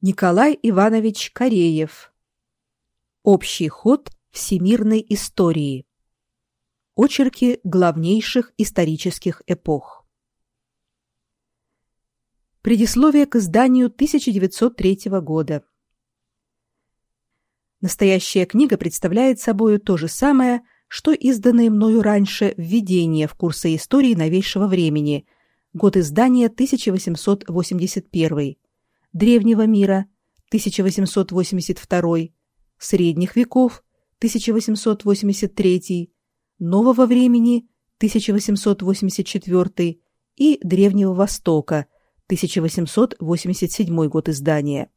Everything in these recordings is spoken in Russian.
Николай Иванович Кореев. Общий ход всемирной истории. Очерки главнейших исторических эпох. Предисловие к изданию 1903 года. Настоящая книга представляет собой то же самое, что изданное мною раньше введение в курсы истории новейшего времени, год издания 1881, древнего мира 1882, средних веков 1883, нового времени 1884 и древнего Востока 1887 год издания,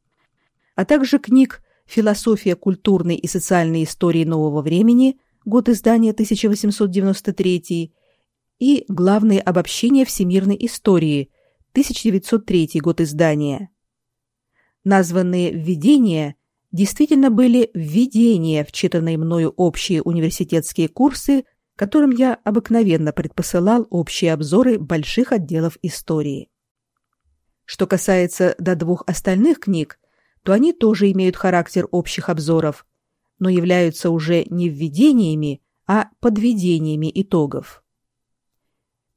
а также книг Философия культурной и социальной истории нового времени, год издания 1893 и Главные обобщения всемирной истории, 1903 год издания. Названные введения действительно были введения в читанные мною общие университетские курсы, которым я обыкновенно предпосылал общие обзоры больших отделов истории. Что касается до двух остальных книг, то они тоже имеют характер общих обзоров, но являются уже не введениями, а подведениями итогов.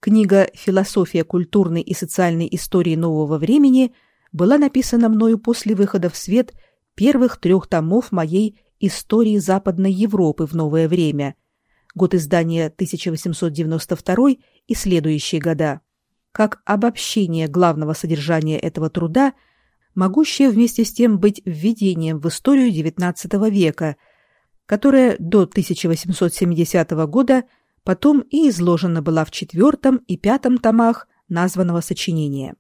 Книга «Философия культурной и социальной истории нового времени» была написана мною после выхода в свет первых трех томов моей «Истории Западной Европы в новое время», год издания 1892 и следующие года, как обобщение главного содержания этого труда – могущее вместе с тем быть введением в историю XIX века, которая до 1870 года потом и изложена была в четвертом и пятом томах названного сочинения.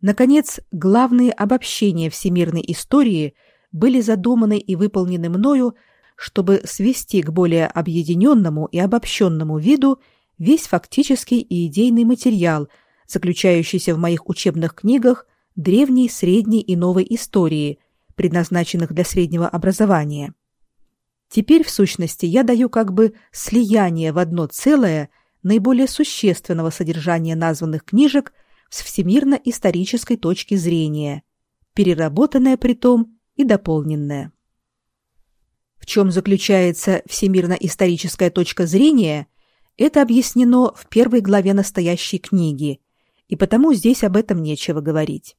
Наконец, главные обобщения всемирной истории были задуманы и выполнены мною, чтобы свести к более объединенному и обобщенному виду весь фактический и идейный материал, заключающийся в моих учебных книгах древней, средней и новой истории, предназначенных для среднего образования. Теперь, в сущности, я даю как бы слияние в одно целое наиболее существенного содержания названных книжек с всемирно-исторической точки зрения, переработанное притом и дополненное. В чем заключается всемирно-историческая точка зрения, это объяснено в первой главе настоящей книги, и потому здесь об этом нечего говорить.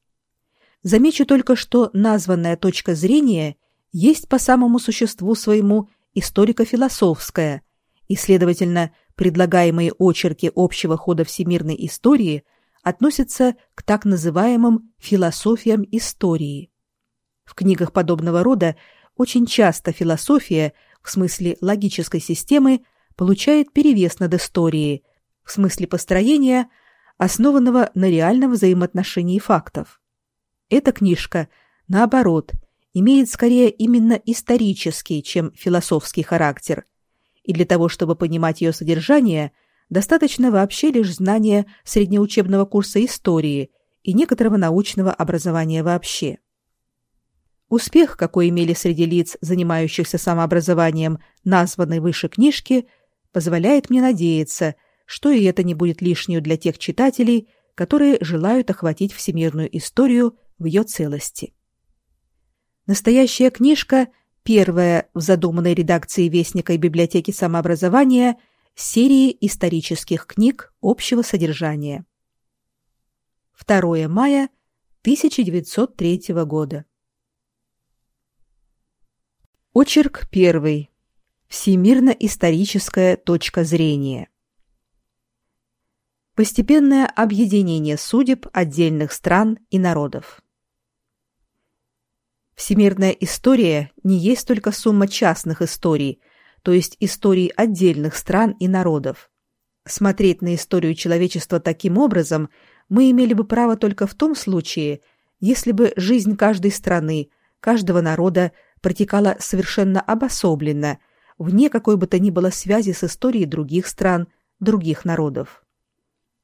Замечу только, что названная точка зрения есть по самому существу своему историко-философская, и, следовательно, предлагаемые очерки общего хода всемирной истории относятся к так называемым философиям истории. В книгах подобного рода очень часто философия, в смысле логической системы, получает перевес над историей, в смысле построения, основанного на реальном взаимоотношении фактов. Эта книжка, наоборот, имеет скорее именно исторический, чем философский характер. И для того, чтобы понимать ее содержание, достаточно вообще лишь знания среднеучебного курса истории и некоторого научного образования вообще. Успех, какой имели среди лиц, занимающихся самообразованием, названной выше книжки, позволяет мне надеяться, что и это не будет лишним для тех читателей, которые желают охватить всемирную историю в ее целости. Настоящая книжка – первая в задуманной редакции Вестника и библиотеки самообразования серии исторических книг общего содержания. 2 мая 1903 года. Очерк первый. Всемирно-историческая точка зрения. Постепенное объединение судеб отдельных стран и народов. Всемирная история не есть только сумма частных историй, то есть историй отдельных стран и народов. Смотреть на историю человечества таким образом мы имели бы право только в том случае, если бы жизнь каждой страны, каждого народа протекала совершенно обособленно, вне какой бы то ни было связи с историей других стран, других народов.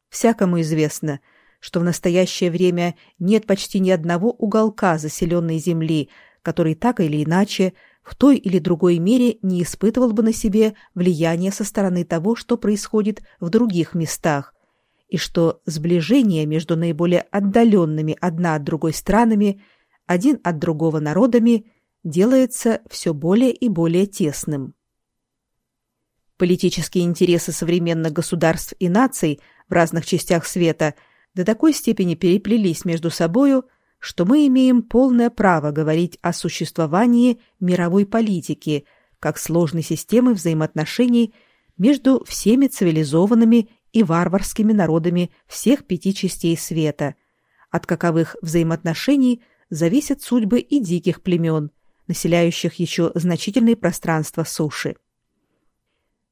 Всякому известно – что в настоящее время нет почти ни одного уголка заселенной земли, который так или иначе в той или другой мере не испытывал бы на себе влияние со стороны того, что происходит в других местах, и что сближение между наиболее отдаленными одна от другой странами один от другого народами, делается все более и более тесным. Политические интересы современных государств и наций в разных частях света до такой степени переплелись между собою, что мы имеем полное право говорить о существовании мировой политики как сложной системы взаимоотношений между всеми цивилизованными и варварскими народами всех пяти частей света, от каковых взаимоотношений зависят судьбы и диких племен, населяющих еще значительные пространства суши.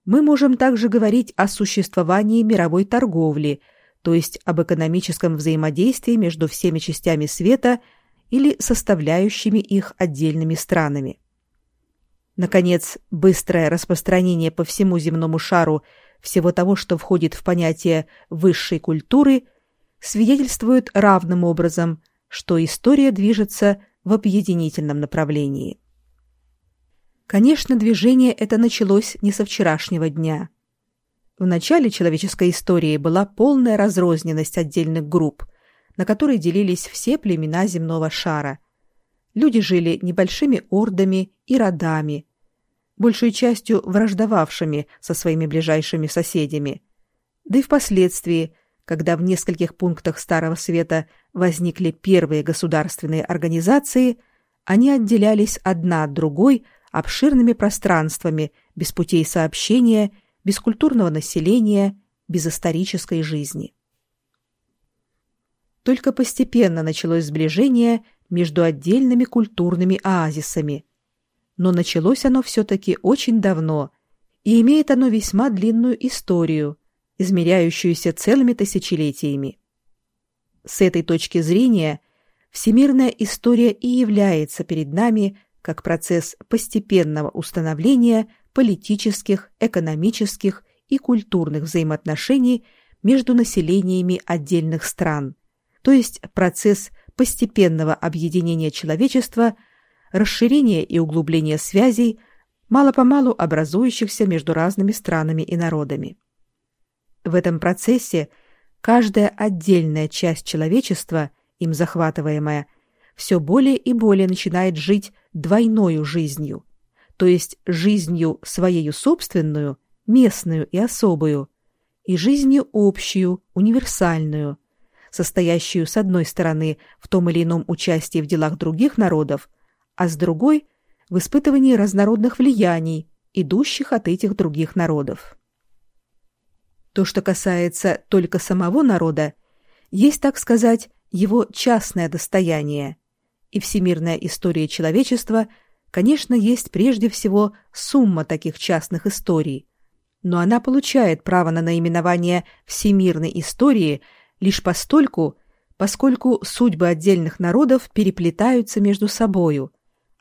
Мы можем также говорить о существовании мировой торговли, то есть об экономическом взаимодействии между всеми частями света или составляющими их отдельными странами. Наконец, быстрое распространение по всему земному шару всего того, что входит в понятие высшей культуры, свидетельствует равным образом, что история движется в объединительном направлении. Конечно, движение это началось не со вчерашнего дня. В начале человеческой истории была полная разрозненность отдельных групп, на которые делились все племена земного шара. Люди жили небольшими ордами и родами, большей частью враждовавшими со своими ближайшими соседями. Да и впоследствии, когда в нескольких пунктах Старого Света возникли первые государственные организации, они отделялись одна от другой обширными пространствами, без путей сообщения, без культурного населения, без исторической жизни. Только постепенно началось сближение между отдельными культурными оазисами – но началось оно все-таки очень давно, и имеет оно весьма длинную историю, измеряющуюся целыми тысячелетиями. С этой точки зрения всемирная история и является перед нами как процесс постепенного установления политических, экономических и культурных взаимоотношений между населениями отдельных стран, то есть процесс постепенного объединения человечества – расширение и углубление связей, мало-помалу образующихся между разными странами и народами. В этом процессе каждая отдельная часть человечества, им захватываемая, все более и более начинает жить двойной жизнью, то есть жизнью своей собственную, местную и особую, и жизнью общую, универсальную, состоящую с одной стороны в том или ином участии в делах других народов, а с другой – в испытывании разнородных влияний, идущих от этих других народов. То, что касается только самого народа, есть, так сказать, его частное достояние, и всемирная история человечества, конечно, есть прежде всего сумма таких частных историй, но она получает право на наименование всемирной истории лишь постольку, поскольку судьбы отдельных народов переплетаются между собою,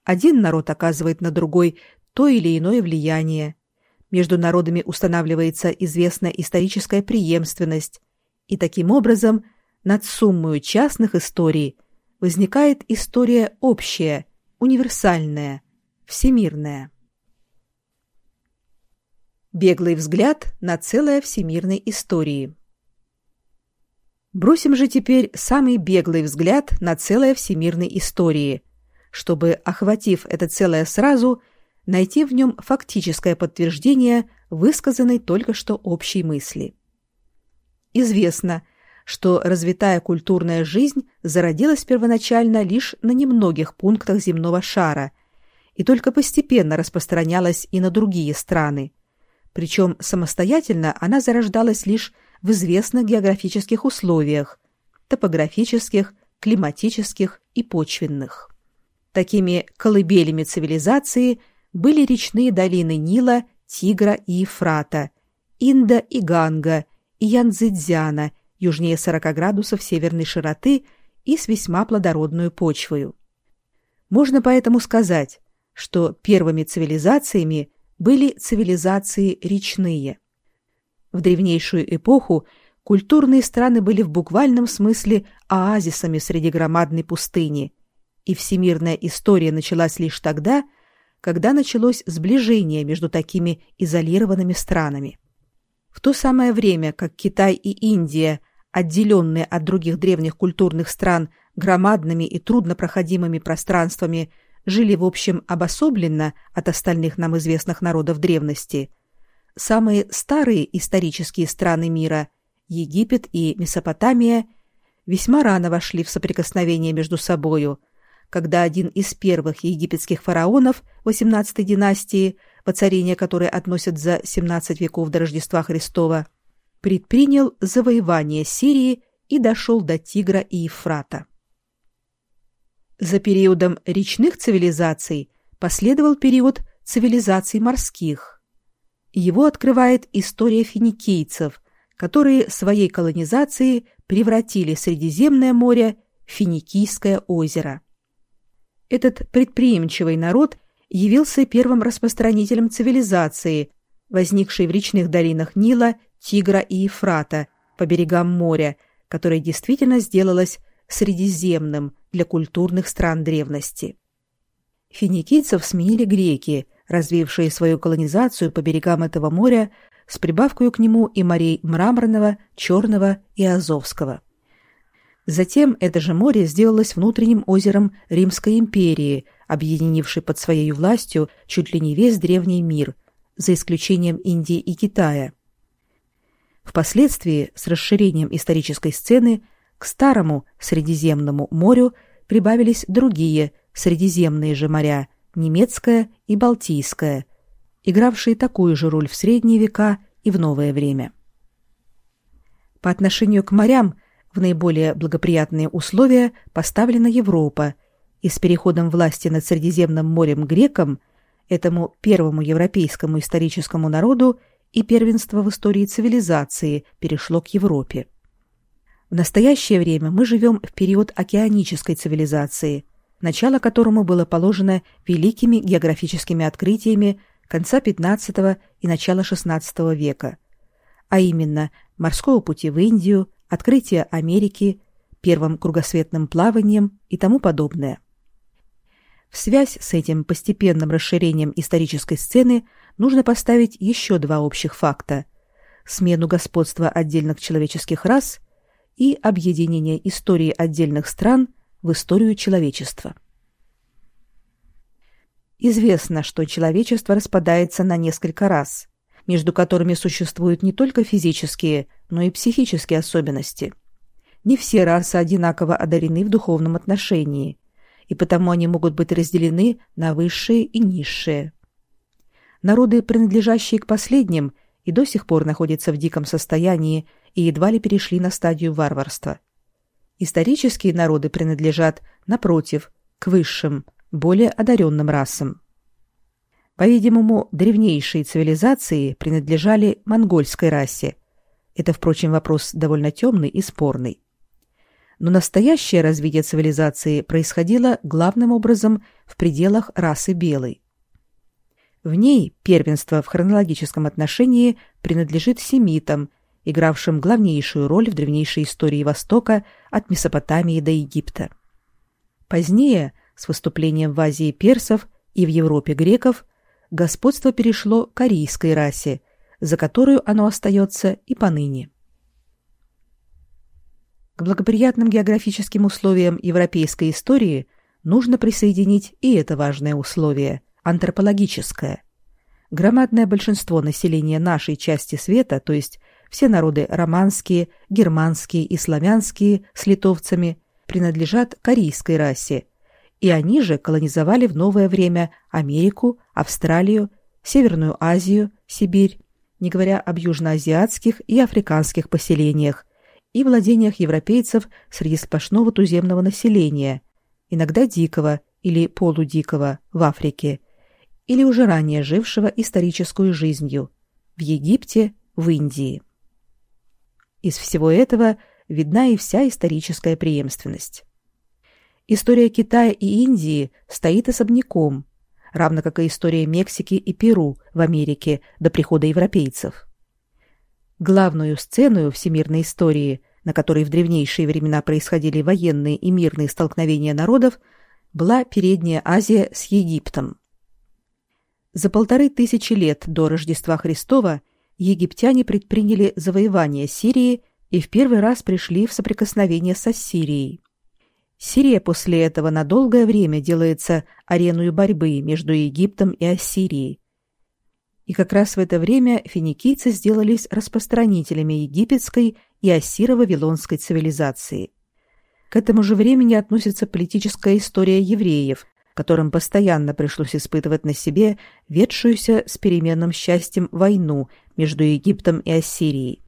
один народ оказывает на другой то или иное влияние. Между народами устанавливается известная историческая преемственность, и таким образом над суммой частных историй возникает история общая, универсальная, всемирная. Беглый взгляд на целое всемирной истории. Бросим же теперь самый беглый взгляд на целое всемирной истории – чтобы, охватив это целое сразу, найти в нем фактическое подтверждение высказанной только что общей мысли. Известно, что развитая культурная жизнь зародилась первоначально лишь на немногих пунктах земного шара и только постепенно распространялась и на другие страны. Причем самостоятельно она зарождалась лишь в известных географических условиях – топографических, климатических и почвенных. Такими колыбелями цивилизации были речные долины Нила, Тигра и Ефрата, Инда и Ганга, и Янцзэцзяна, южнее 40 градусов северной широты и с весьма плодородную почвою. Можно поэтому сказать, что первыми цивилизациями были цивилизации речные. В древнейшую эпоху культурные страны были в буквальном смысле оазисами среди громадной пустыни – и всемирная история началась лишь тогда, когда началось сближение между такими изолированными странами. В то самое время, как Китай и Индия, отделенные от других древних культурных стран громадными и труднопроходимыми пространствами жили, в общем, обособленно от остальных нам известных народов древности, самые старые исторические страны мира – Египет и Месопотамия – весьма рано вошли в соприкосновение между собою, когда один из первых египетских фараонов XVIII династии, воцарение которой относят за 17 веков до Рождества Христова, предпринял завоевание Сирии и дошел до Тигра и Ефрата. За периодом речных цивилизаций последовал период цивилизаций морских. Его открывает история финикийцев, которые своей колонизацией превратили Средиземное море в Финикийское озеро. Этот предприимчивый народ явился первым распространителем цивилизации, возникшей в речных долинах Нила, Тигра и Ефрата по берегам моря, которое действительно сделалось средиземным для культурных стран древности. Финикийцев сменили греки, развившие свою колонизацию по берегам этого моря с прибавкой к нему и морей Мраморного, Черного и Азовского. Затем это же море сделалось внутренним озером Римской империи, объединившей под своей властью чуть ли не весь древний мир, за исключением Индии и Китая. Впоследствии, с расширением исторической сцены, к Старому Средиземному морю прибавились другие Средиземные же моря – Немецкое и Балтийское, игравшие такую же роль в средние века и в новое время. По отношению к морям в наиболее благоприятные условия поставлена Европа, и с переходом власти над Средиземным морем грекам, этому первому европейскому историческому народу и первенство в истории цивилизации перешло к Европе. В настоящее время мы живем в период океанической цивилизации, начало которому было положено великими географическими открытиями конца XV и начала XVI века, а именно морского пути в Индию, открытия Америки, первым кругосветным плаванием и тому подобное. В связь с этим постепенным расширением исторической сцены нужно поставить еще два общих факта – смену господства отдельных человеческих рас и объединение истории отдельных стран в историю человечества. Известно, что человечество распадается на несколько рас, между которыми существуют не только физические, но и психические особенности. Не все расы одинаково одарены в духовном отношении, и потому они могут быть разделены на высшие и низшие. Народы, принадлежащие к последним, и до сих пор находятся в диком состоянии и едва ли перешли на стадию варварства. Исторические народы принадлежат, напротив, к высшим, более одаренным расам. По-видимому, древнейшие цивилизации принадлежали монгольской расе. Это, впрочем, вопрос довольно темный и спорный. Но настоящее развитие цивилизации происходило главным образом в пределах расы белой. В ней первенство в хронологическом отношении принадлежит семитам, игравшим главнейшую роль в древнейшей истории Востока от Месопотамии до Египта. Позднее, с выступлением в Азии персов и в Европе греков, господство перешло к арийской расе, за которую оно остается и поныне. К благоприятным географическим условиям европейской истории нужно присоединить и это важное условие – антропологическое. Громадное большинство населения нашей части света, то есть все народы романские, германские и славянские с литовцами, принадлежат корейской расе, и они же колонизовали в новое время Америку, Австралию, Северную Азию, Сибирь, не говоря об южноазиатских и африканских поселениях и владениях европейцев среди сплошного туземного населения, иногда дикого или полудикого в Африке, или уже ранее жившего историческую жизнью в Египте, в Индии. Из всего этого видна и вся историческая преемственность. История Китая и Индии стоит особняком, равно как и история Мексики и Перу в Америке до прихода европейцев. Главную сцену всемирной истории, на которой в древнейшие времена происходили военные и мирные столкновения народов, была Передняя Азия с Египтом. За полторы тысячи лет до Рождества Христова египтяне предприняли завоевание Сирии и в первый раз пришли в соприкосновение с Ассирией. Сирия после этого на долгое время делается ареной борьбы между Египтом и Ассирией. И как раз в это время финикийцы сделались распространителями египетской и ассиро-вавилонской цивилизации. К этому же времени относится политическая история евреев, которым постоянно пришлось испытывать на себе ведшуюся с переменным счастьем войну между Египтом и Ассирией.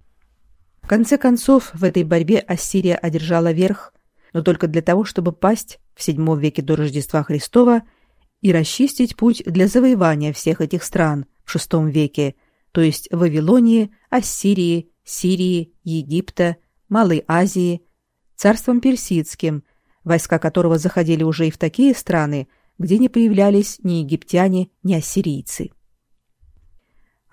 В конце концов, в этой борьбе Ассирия одержала верх, но только для того, чтобы пасть в VII веке до Рождества Христова и расчистить путь для завоевания всех этих стран в VI веке, то есть Вавилонии, Ассирии, Сирии, Египта, Малой Азии, царством персидским, войска которого заходили уже и в такие страны, где не появлялись ни египтяне, ни ассирийцы.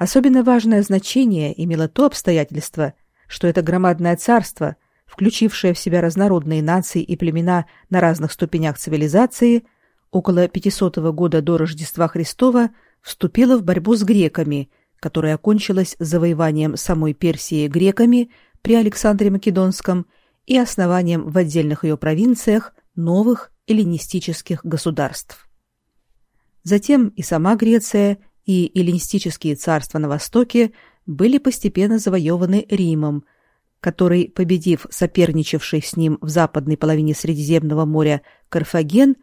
Особенно важное значение имело то обстоятельство, что это громадное царство, включившее в себя разнородные нации и племена на разных ступенях цивилизации, около 500 года до Рождества Христова вступило в борьбу с греками, которая окончилась завоеванием самой Персии греками при Александре Македонском и основанием в отдельных ее провинциях новых эллинистических государств. Затем и сама Греция, и эллинистические царства на Востоке были постепенно завоеваны Римом, который, победив соперничавший с ним в западной половине Средиземного моря Карфаген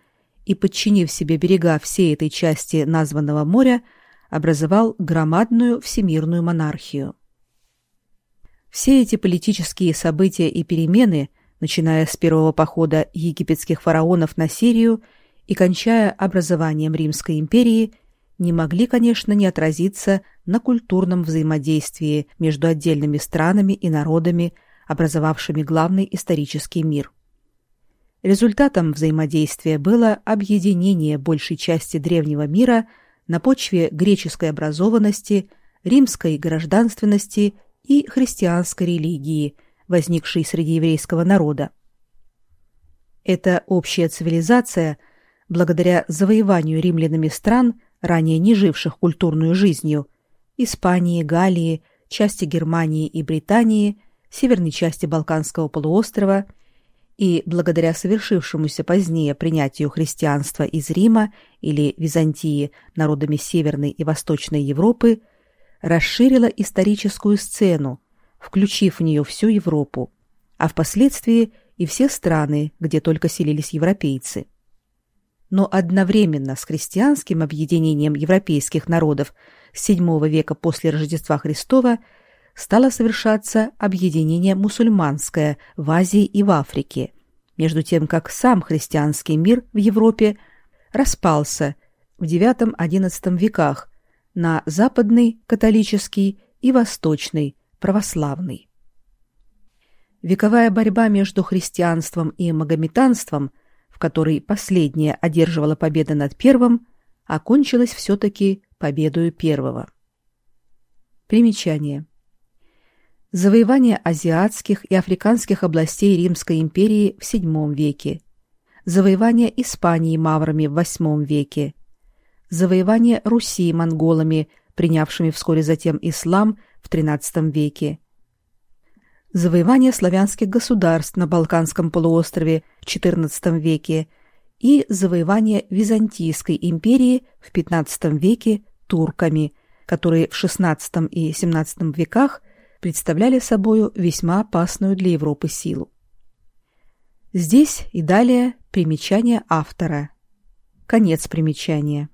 и подчинив себе берега всей этой части названного моря, образовал громадную всемирную монархию. Все эти политические события и перемены, начиная с первого похода египетских фараонов на Сирию и кончая образованием Римской империи, не могли, конечно, не отразиться на культурном взаимодействии между отдельными странами и народами, образовавшими главный исторический мир. Результатом взаимодействия было объединение большей части древнего мира на почве греческой образованности, римской гражданственности и христианской религии, возникшей среди еврейского народа. Эта общая цивилизация, благодаря завоеванию римлянами стран, ранее не живших культурной жизнью, Испании, Галлии, части Германии и Британии, северной части Балканского полуострова и благодаря совершившемуся позднее принятию христианства из Рима или Византии народами Северной и Восточной Европы, расширила историческую сцену, включив в нее всю Европу, а впоследствии и все страны, где только селились европейцы. Но одновременно с христианским объединением европейских народов с VII века после Рождества Христова стало совершаться объединение мусульманское в Азии и в Африке, между тем как сам христианский мир в Европе распался в IX-XI веках на западный католический и восточный православный. Вековая борьба между христианством и магометанством – в которой последняя одерживала победу над первым, окончилась все-таки победою первого. Примечание. Завоевание азиатских и африканских областей Римской империи в VII веке. Завоевание Испании маврами в VIII веке. Завоевание Руси монголами, принявшими вскоре затем ислам в XIII веке завоевание славянских государств на Балканском полуострове в XIV веке и завоевание Византийской империи в XV веке турками, которые в XVI и XVII веках представляли собою весьма опасную для Европы силу. Здесь и далее примечание автора. Конец примечания.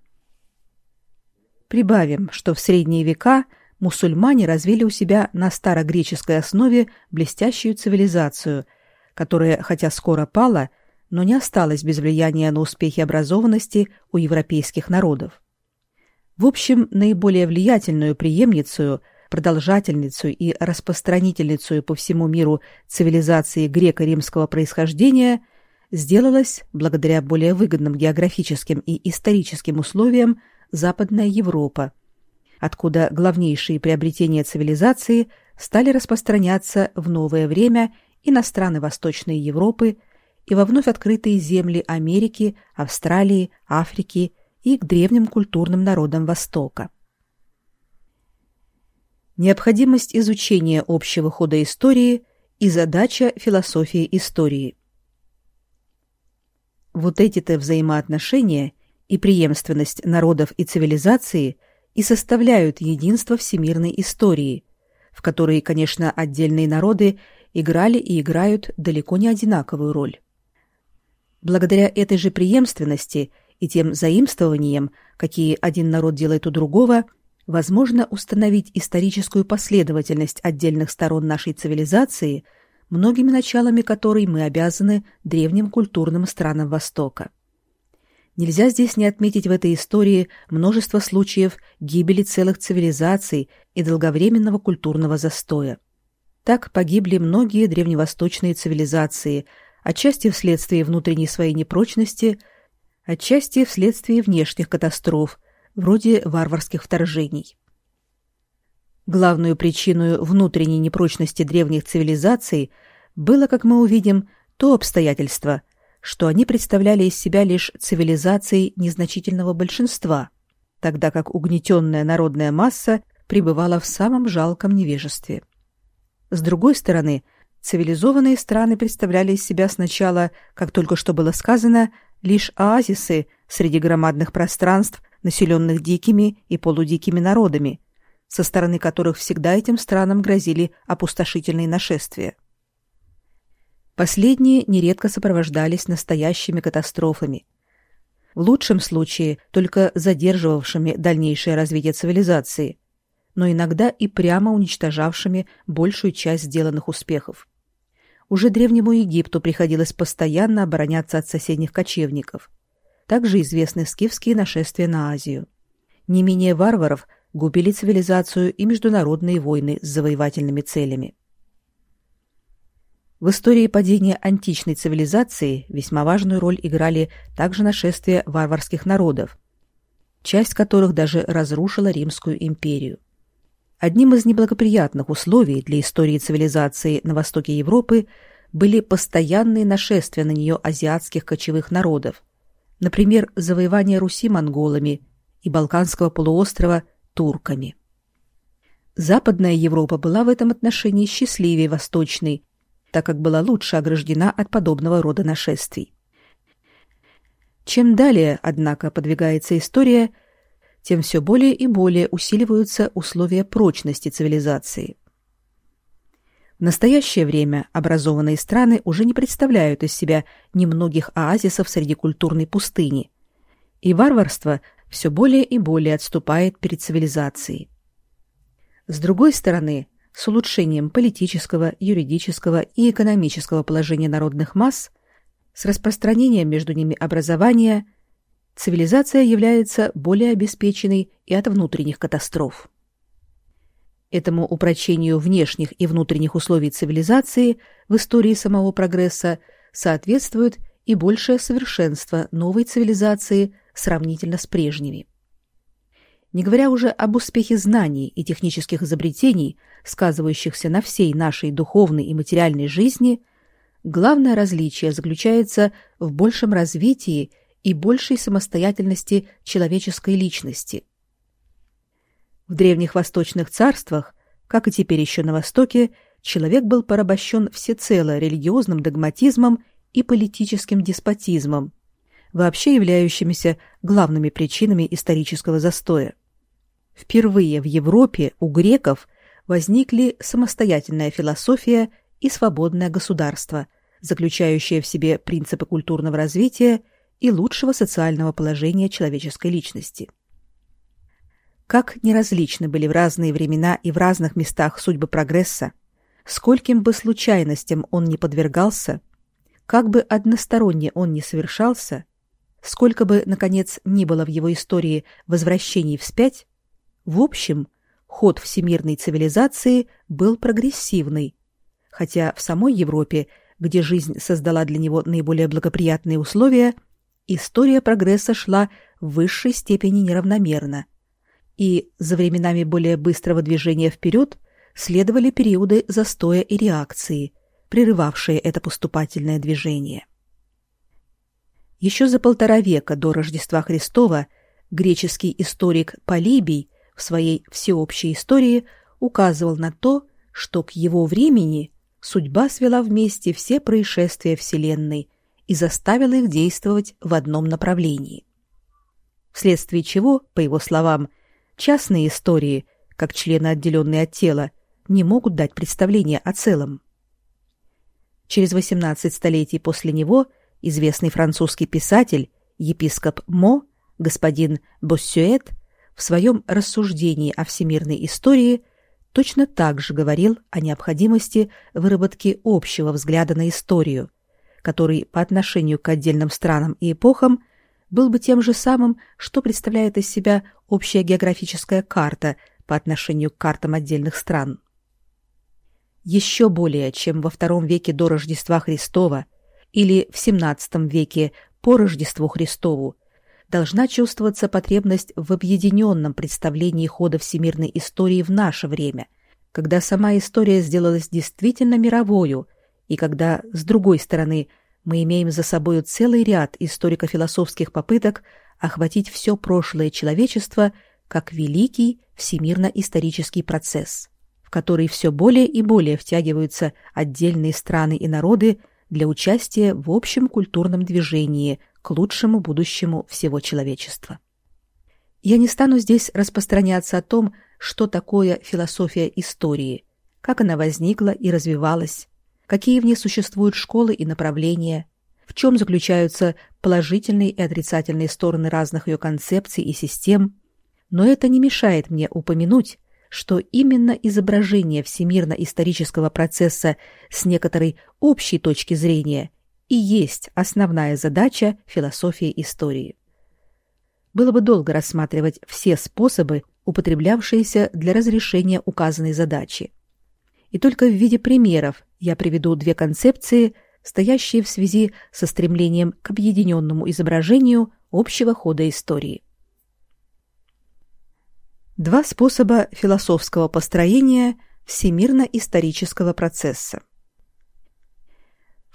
Прибавим, что в средние века – мусульмане развили у себя на старогреческой основе блестящую цивилизацию, которая, хотя скоро пала, но не осталась без влияния на успехи образованности у европейских народов. В общем, наиболее влиятельную преемницу, продолжательницу и распространительницу по всему миру цивилизации греко-римского происхождения сделалась, благодаря более выгодным географическим и историческим условиям, Западная Европа – откуда главнейшие приобретения цивилизации стали распространяться в новое время и на страны Восточной Европы, и во вновь открытые земли Америки, Австралии, Африки и к древним культурным народам Востока. Необходимость изучения общего хода истории и задача философии истории. Вот эти-то взаимоотношения и преемственность народов и цивилизации и составляют единство всемирной истории, в которой, конечно, отдельные народы играли и играют далеко не одинаковую роль. Благодаря этой же преемственности и тем заимствованиям, какие один народ делает у другого, возможно установить историческую последовательность отдельных сторон нашей цивилизации, многими началами которой мы обязаны древним культурным странам Востока. Нельзя здесь не отметить в этой истории множество случаев гибели целых цивилизаций и долговременного культурного застоя. Так погибли многие древневосточные цивилизации, отчасти вследствие внутренней своей непрочности, отчасти вследствие внешних катастроф, вроде варварских вторжений. Главную причиной внутренней непрочности древних цивилизаций было, как мы увидим, то обстоятельство – что они представляли из себя лишь цивилизации незначительного большинства, тогда как угнетенная народная масса пребывала в самом жалком невежестве. С другой стороны, цивилизованные страны представляли из себя сначала, как только что было сказано, лишь оазисы среди громадных пространств, населенных дикими и полудикими народами, со стороны которых всегда этим странам грозили опустошительные нашествия. Последние нередко сопровождались настоящими катастрофами. В лучшем случае только задерживавшими дальнейшее развитие цивилизации, но иногда и прямо уничтожавшими большую часть сделанных успехов. Уже древнему Египту приходилось постоянно обороняться от соседних кочевников. Также известны скифские нашествия на Азию. Не менее варваров губили цивилизацию и международные войны с завоевательными целями. В истории падения античной цивилизации весьма важную роль играли также нашествия варварских народов, часть которых даже разрушила Римскую империю. Одним из неблагоприятных условий для истории цивилизации на востоке Европы были постоянные нашествия на нее азиатских кочевых народов, например, завоевание Руси монголами и Балканского полуострова турками. Западная Европа была в этом отношении счастливее восточной так как была лучше ограждена от подобного рода нашествий. Чем далее, однако, подвигается история, тем все более и более усиливаются условия прочности цивилизации. В настоящее время образованные страны уже не представляют из себя немногих оазисов среди культурной пустыни, и варварство все более и более отступает перед цивилизацией. С другой стороны, с улучшением политического, юридического и экономического положения народных масс, с распространением между ними образования, цивилизация является более обеспеченной и от внутренних катастроф. Этому упрочению внешних и внутренних условий цивилизации в истории самого прогресса соответствует и большее совершенство новой цивилизации сравнительно с прежними. Не говоря уже об успехе знаний и технических изобретений, сказывающихся на всей нашей духовной и материальной жизни, главное различие заключается в большем развитии и большей самостоятельности человеческой личности. В древних восточных царствах, как и теперь еще на Востоке, человек был порабощен всецело религиозным догматизмом и политическим деспотизмом, вообще являющимися главными причинами исторического застоя. Впервые в Европе у греков возникли самостоятельная философия и свободное государство, заключающее в себе принципы культурного развития и лучшего социального положения человеческой личности. Как неразличны были в разные времена и в разных местах судьбы прогресса, скольким бы случайностям он не подвергался, как бы односторонне он не совершался, сколько бы, наконец, ни было в его истории возвращений вспять, в общем, ход всемирной цивилизации был прогрессивный, хотя в самой Европе, где жизнь создала для него наиболее благоприятные условия, история прогресса шла в высшей степени неравномерно. И за временами более быстрого движения вперед следовали периоды застоя и реакции, прерывавшие это поступательное движение. Еще за полтора века до Рождества Христова греческий историк Полибий в своей всеобщей истории указывал на то, что к его времени судьба свела вместе все происшествия Вселенной и заставила их действовать в одном направлении. Вследствие чего, по его словам, частные истории, как члены, отделенные от тела, не могут дать представление о целом. Через 18 столетий после него известный французский писатель, епископ Мо, господин Боссюэт, в своем рассуждении о всемирной истории точно так же говорил о необходимости выработки общего взгляда на историю, который по отношению к отдельным странам и эпохам был бы тем же самым, что представляет из себя общая географическая карта по отношению к картам отдельных стран. Еще более, чем во II веке до Рождества Христова или в XVII веке по Рождеству Христову, должна чувствоваться потребность в объединенном представлении хода всемирной истории в наше время, когда сама история сделалась действительно мировою, и когда, с другой стороны, мы имеем за собою целый ряд историко-философских попыток охватить все прошлое человечества как великий всемирно-исторический процесс который все более и более втягиваются отдельные страны и народы для участия в общем культурном движении к лучшему будущему всего человечества. Я не стану здесь распространяться о том, что такое философия истории, как она возникла и развивалась, какие в ней существуют школы и направления, в чем заключаются положительные и отрицательные стороны разных ее концепций и систем, но это не мешает мне упомянуть, что именно изображение всемирно-исторического процесса с некоторой общей точки зрения и есть основная задача философии истории. Было бы долго рассматривать все способы, употреблявшиеся для разрешения указанной задачи. И только в виде примеров я приведу две концепции, стоящие в связи со стремлением к объединенному изображению общего хода истории. Два способа философского построения всемирно-исторического процесса.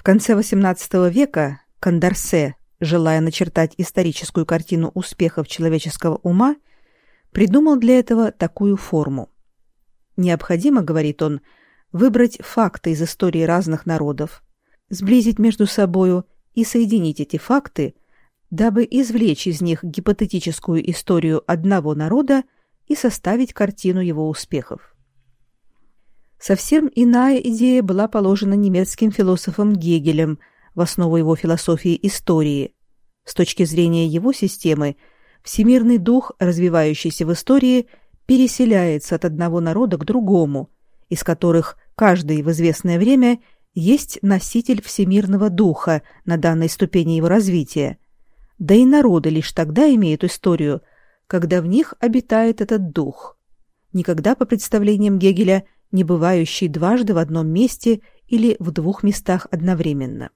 В конце XVIII века Кондорсе, желая начертать историческую картину успехов человеческого ума, придумал для этого такую форму. Необходимо, говорит он, выбрать факты из истории разных народов, сблизить между собою и соединить эти факты, дабы извлечь из них гипотетическую историю одного народа и составить картину его успехов. Совсем иная идея была положена немецким философом Гегелем в основу его философии истории. С точки зрения его системы, всемирный дух, развивающийся в истории, переселяется от одного народа к другому, из которых каждый в известное время есть носитель всемирного духа на данной ступени его развития. Да и народы лишь тогда имеют историю, когда в них обитает этот дух. Никогда, по представлениям Гегеля, не бывающий дважды в одном месте или в двух местах одновременно.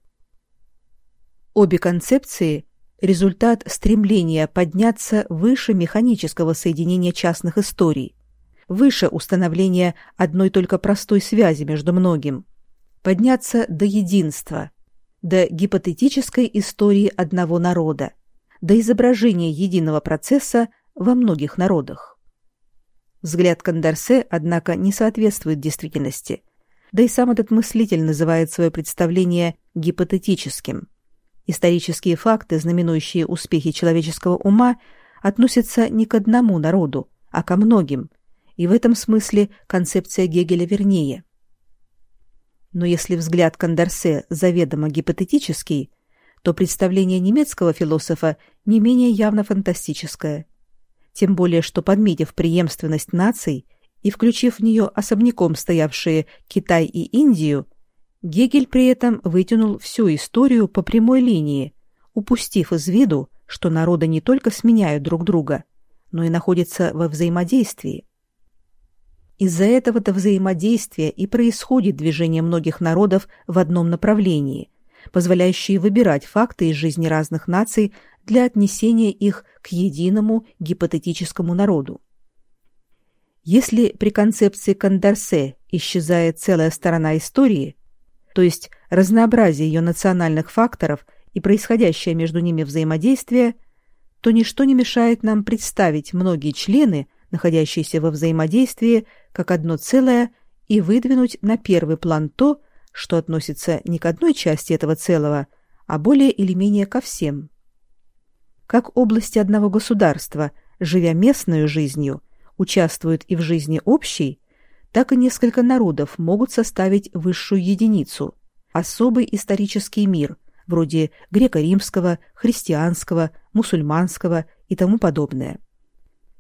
Обе концепции – результат стремления подняться выше механического соединения частных историй, выше установления одной только простой связи между многим, подняться до единства, до гипотетической истории одного народа, до изображения единого процесса во многих народах. Взгляд Кондорсе, однако, не соответствует действительности, да и сам этот мыслитель называет свое представление гипотетическим. Исторические факты, знаменующие успехи человеческого ума, относятся не к одному народу, а ко многим, и в этом смысле концепция Гегеля вернее. Но если взгляд Кондорсе заведомо гипотетический, то представление немецкого философа не менее явно фантастическое – тем более что подметив преемственность наций и включив в нее особняком стоявшие Китай и Индию, Гегель при этом вытянул всю историю по прямой линии, упустив из виду, что народы не только сменяют друг друга, но и находятся во взаимодействии. Из-за этого-то взаимодействия и происходит движение многих народов в одном направлении, позволяющие выбирать факты из жизни разных наций для отнесения их к единому гипотетическому народу. Если при концепции Кондорсе исчезает целая сторона истории, то есть разнообразие ее национальных факторов и происходящее между ними взаимодействие, то ничто не мешает нам представить многие члены, находящиеся во взаимодействии, как одно целое и выдвинуть на первый план то, что относится не к одной части этого целого, а более или менее ко всем. Как области одного государства, живя местной жизнью, участвуют и в жизни общей, так и несколько народов могут составить высшую единицу, особый исторический мир, вроде греко-римского, христианского, мусульманского и тому подобное.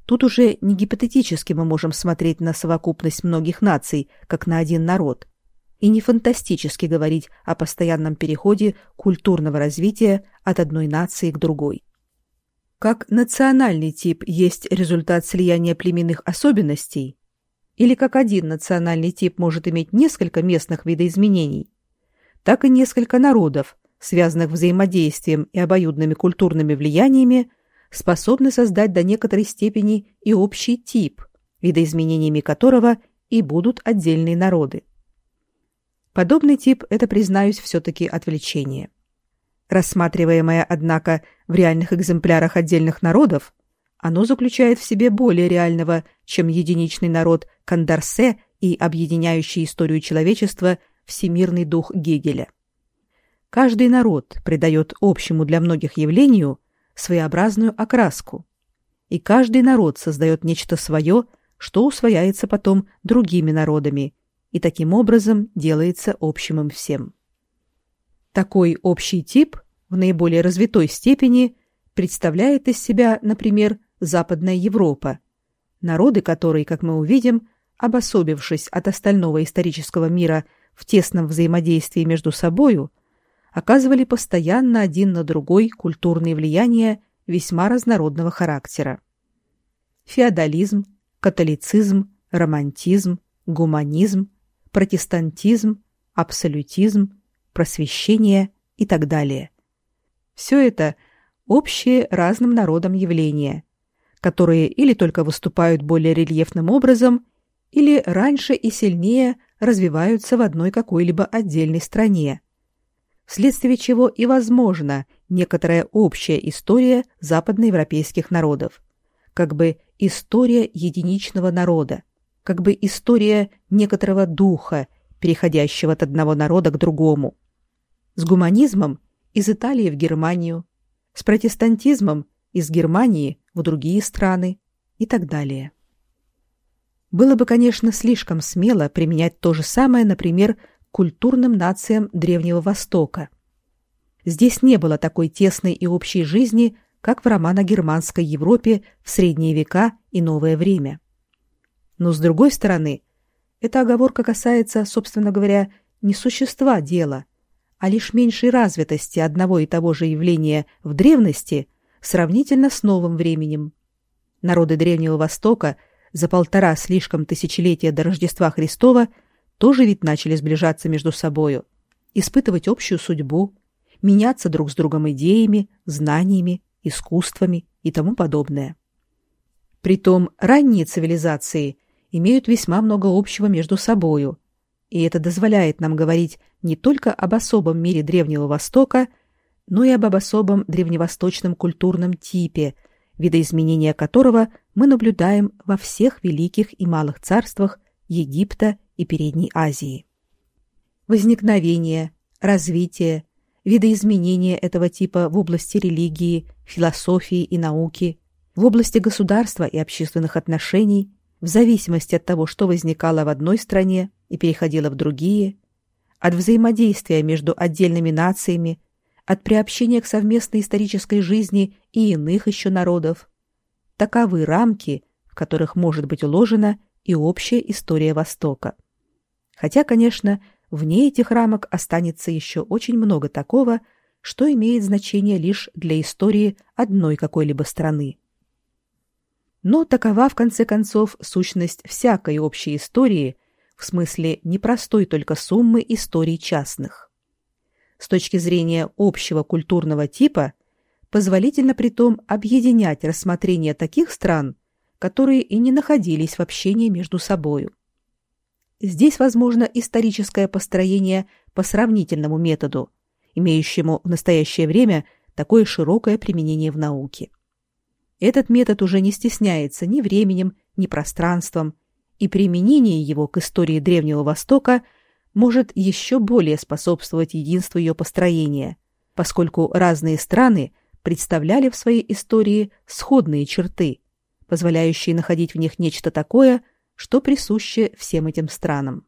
Тут уже не гипотетически мы можем смотреть на совокупность многих наций, как на один народ, и не фантастически говорить о постоянном переходе культурного развития от одной нации к другой. Как национальный тип есть результат слияния племенных особенностей, или как один национальный тип может иметь несколько местных видоизменений, так и несколько народов, связанных взаимодействием и обоюдными культурными влияниями, способны создать до некоторой степени и общий тип, видоизменениями которого и будут отдельные народы. Подобный тип – это, признаюсь, все-таки отвлечение. Рассматриваемое, однако, в реальных экземплярах отдельных народов, оно заключает в себе более реального, чем единичный народ Кандарсе и объединяющий историю человечества всемирный дух Гегеля. Каждый народ придает общему для многих явлению своеобразную окраску, и каждый народ создает нечто свое, что усвояется потом другими народами и таким образом делается общим им всем. Такой общий тип в наиболее развитой степени представляет из себя, например, Западная Европа, народы которой, как мы увидим, обособившись от остального исторического мира в тесном взаимодействии между собою, оказывали постоянно один на другой культурные влияния весьма разнородного характера. Феодализм, католицизм, романтизм, гуманизм, протестантизм, абсолютизм, просвещение и так далее. Все это общие разным народам явления, которые или только выступают более рельефным образом, или раньше и сильнее развиваются в одной какой-либо отдельной стране, вследствие чего и возможна некоторая общая история западноевропейских народов, как бы история единичного народа, как бы история некоторого духа, переходящего от одного народа к другому. С гуманизмом из Италии в Германию, с протестантизмом из Германии в другие страны и так далее. Было бы, конечно, слишком смело применять то же самое, например, культурным нациям Древнего Востока. Здесь не было такой тесной и общей жизни, как в романо-германской Европе в средние века и новое время. Но с другой стороны, эта оговорка касается, собственно говоря, не существа дела, а лишь меньшей развитости одного и того же явления в древности сравнительно с новым временем. Народы Древнего Востока за полтора слишком тысячелетия до Рождества Христова – тоже ведь начали сближаться между собою, испытывать общую судьбу, меняться друг с другом идеями, знаниями, искусствами и тому подобное. Притом ранние цивилизации имеют весьма много общего между собою, и это дозволяет нам говорить не только об особом мире Древнего Востока, но и об особом древневосточном культурном типе, видоизменения которого мы наблюдаем во всех великих и малых царствах Египта и Передней Азии. Возникновение, развитие, видоизменение этого типа в области религии, философии и науки, в области государства и общественных отношений, в зависимости от того, что возникало в одной стране и переходило в другие, от взаимодействия между отдельными нациями, от приобщения к совместной исторической жизни и иных еще народов. Таковы рамки, в которых может быть уложена и общая история Востока. Хотя, конечно, вне этих рамок останется еще очень много такого, что имеет значение лишь для истории одной какой-либо страны. Но такова, в конце концов, сущность всякой общей истории, в смысле непростой только суммы историй частных. С точки зрения общего культурного типа, позволительно притом объединять рассмотрение таких стран, которые и не находились в общении между собою. Здесь возможно историческое построение по сравнительному методу, имеющему в настоящее время такое широкое применение в науке. Этот метод уже не стесняется ни временем, ни пространством, и применение его к истории Древнего Востока может еще более способствовать единству ее построения, поскольку разные страны представляли в своей истории сходные черты, позволяющие находить в них нечто такое, что присуще всем этим странам.